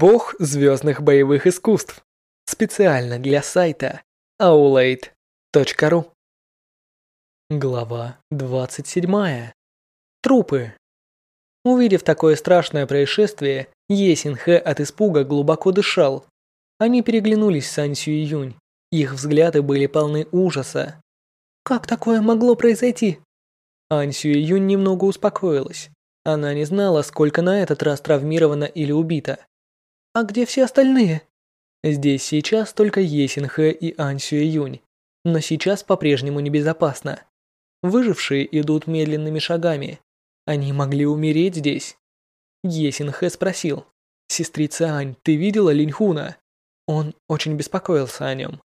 Бог звездных боевых искусств. Специально для сайта aulade.ru Глава 27. Трупы. Увидев такое страшное происшествие, Есинхэ от испуга глубоко дышал. Они переглянулись с Ансю и Юнь. Их взгляды были полны ужаса. «Как такое могло произойти?» Ансю и Юнь немного успокоилась. Она не знала, сколько на этот раз травмировано или убито. А где все остальные? Здесь сейчас только Есинхэ и Ань Юнь, но сейчас по-прежнему небезопасно. Выжившие идут медленными шагами. Они могли умереть здесь. Есинхэ спросил. «Сестрица Ань, ты видела Линьхуна?» Он очень беспокоился о нем.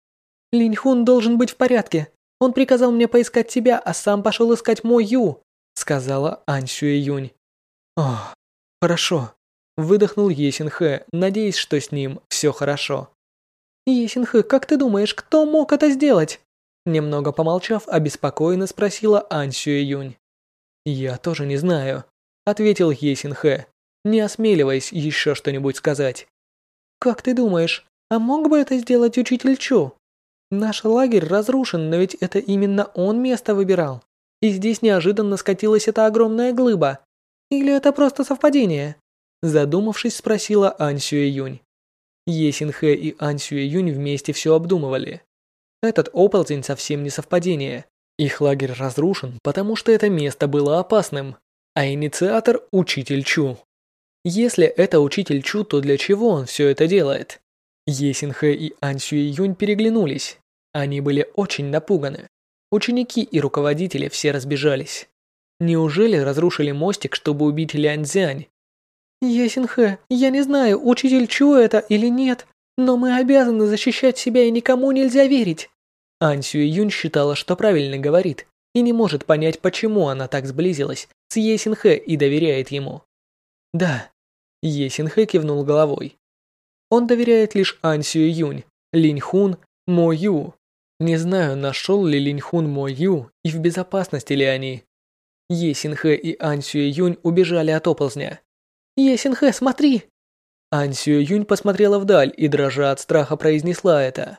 «Линьхун должен быть в порядке. Он приказал мне поискать тебя, а сам пошел искать мой Ю», сказала Ань Юнь. «Ох, хорошо. Выдохнул Есинхэ, надеясь, что с ним все хорошо. «Есинхэ, как ты думаешь, кто мог это сделать?» Немного помолчав, обеспокоенно спросила Ань Юнь. «Я тоже не знаю», — ответил Есинхэ, не осмеливаясь еще что-нибудь сказать. «Как ты думаешь, а мог бы это сделать учитель Чу? Наш лагерь разрушен, но ведь это именно он место выбирал. И здесь неожиданно скатилась эта огромная глыба. Или это просто совпадение?» Задумавшись, спросила Ань Юнь. Есинхэ и Ань Юнь вместе все обдумывали. Этот оползень совсем не совпадение. Их лагерь разрушен, потому что это место было опасным, а инициатор – Учитель Чу. Если это Учитель Чу, то для чего он все это делает? Есинхэ и Ань Юнь переглянулись. Они были очень напуганы. Ученики и руководители все разбежались. Неужели разрушили мостик, чтобы убить Лянь-Дзянь? «Есинхэ, я не знаю, учитель Чу это или нет, но мы обязаны защищать себя и никому нельзя верить». Ань Юнь считала, что правильно говорит, и не может понять, почему она так сблизилась с Есинхэ и доверяет ему. «Да», Есинхэ кивнул головой. Он доверяет лишь Ань Юнь, Линьхун, Мо Ю. Не знаю, нашел ли Линьхун Мо Ю и в безопасности ли они. Есинхэ и Ань Юнь убежали от оползня. «Есинхэ, смотри!» Ань Юнь посмотрела вдаль и, дрожа от страха, произнесла это.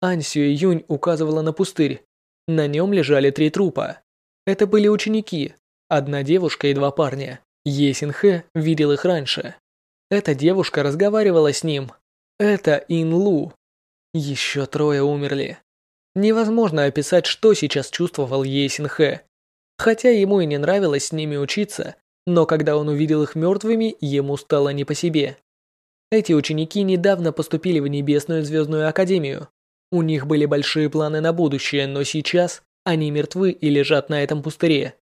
Ань Юнь указывала на пустырь. На нем лежали три трупа. Это были ученики, одна девушка и два парня. Есинхэ видел их раньше. Эта девушка разговаривала с ним. Это Ин Лу. Еще трое умерли. Невозможно описать, что сейчас чувствовал Есинхэ. Хотя ему и не нравилось с ними учиться, но когда он увидел их мертвыми, ему стало не по себе. Эти ученики недавно поступили в Небесную Звездную Академию. У них были большие планы на будущее, но сейчас они мертвы и лежат на этом пустыре.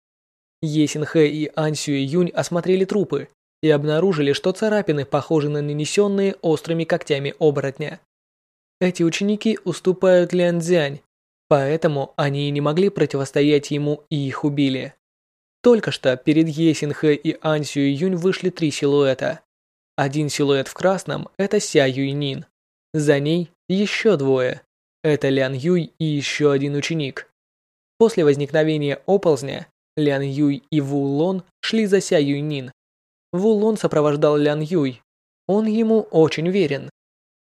Есинхэ и Ансю и Юнь осмотрели трупы и обнаружили, что царапины похожи на нанесенные острыми когтями оборотня. Эти ученики уступают Лян Цзянь, поэтому они и не могли противостоять ему и их убили. Только что перед Есинхэ и Ансю Юнь вышли три силуэта. Один силуэт в красном – это Ся Юйнин. За ней еще двое. Это Лян Юй и еще один ученик. После возникновения оползня Лян Юй и Ву Лон шли за Ся Юйнин. Ву Лон сопровождал Лян Юй. Он ему очень верен.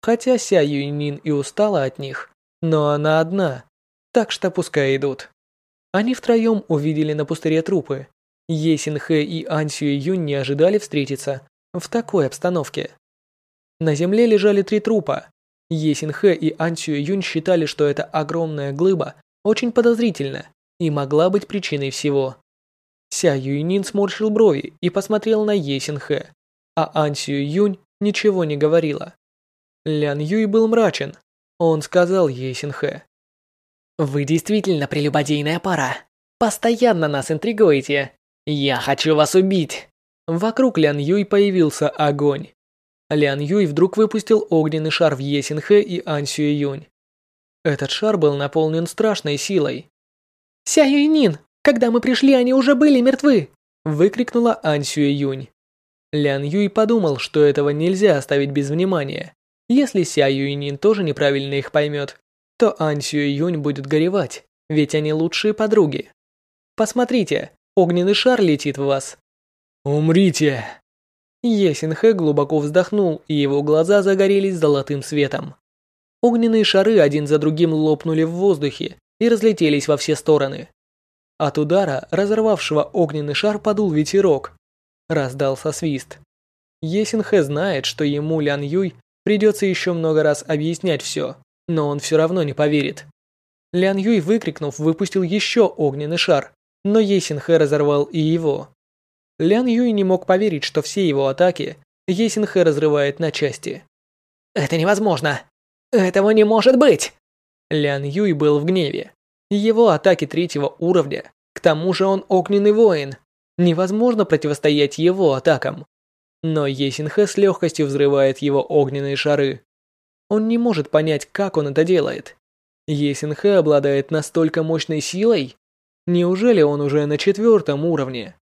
Хотя Ся Юйнин и устала от них, но она одна, так что пускай идут. Они втроем увидели на пустыре трупы. Есинхэ и Ансю Юнь не ожидали встретиться в такой обстановке. На земле лежали три трупа. Есинхэ и Ансю Юнь считали, что эта огромная глыба очень подозрительна и могла быть причиной всего. Ся Юйнин сморщил брови и посмотрел на Есинхэ, а Ансю Юнь ничего не говорила. Лян Юй был мрачен. Он сказал Есинхэ. Вы действительно прелюбодейная пара. Постоянно нас интригуете. Я хочу вас убить. Вокруг Лян Юй появился огонь. Лян Юй вдруг выпустил огненный шар в Есинхэ и Ань Сюэ Юнь. Этот шар был наполнен страшной силой. «Ся Юйнин, когда мы пришли, они уже были мертвы!» выкрикнула Ань Сюэ Юнь. Лян Юй подумал, что этого нельзя оставить без внимания. Если Ся Юйнин тоже неправильно их поймет, то Ань Сюэ Юнь будет горевать, ведь они лучшие подруги. Посмотрите, огненный шар летит в вас. Умрите! Есинхэ глубоко вздохнул, и его глаза загорелись золотым светом. Огненные шары один за другим лопнули в воздухе и разлетелись во все стороны. От удара, разорвавшего огненный шар, подул ветерок. Раздался свист. Есинхэ знает, что ему Лян Юй придется еще много раз объяснять все, но он все равно не поверит. Лян Юй, выкрикнув, выпустил еще огненный шар, но Есинхэ разорвал и его. Лян Юй не мог поверить, что все его атаки Есинхэ разрывает на части. «Это невозможно! Этого не может быть!» Лян Юй был в гневе. Его атаки третьего уровня, к тому же он огненный воин. Невозможно противостоять его атакам. Но Есинхэ с легкостью взрывает его огненные шары. Он не может понять, как он это делает. Есинхэ обладает настолько мощной силой? Неужели он уже на четвертом уровне?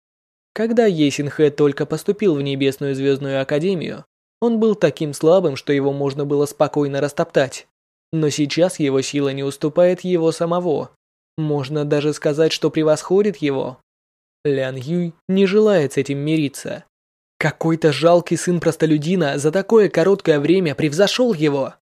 Когда Есинхэ только поступил в Небесную Звездную Академию, он был таким слабым, что его можно было спокойно растоптать. Но сейчас его сила не уступает его самого. Можно даже сказать, что превосходит его. Лян Юй не желает с этим мириться. Какой-то жалкий сын простолюдина за такое короткое время превзошел его.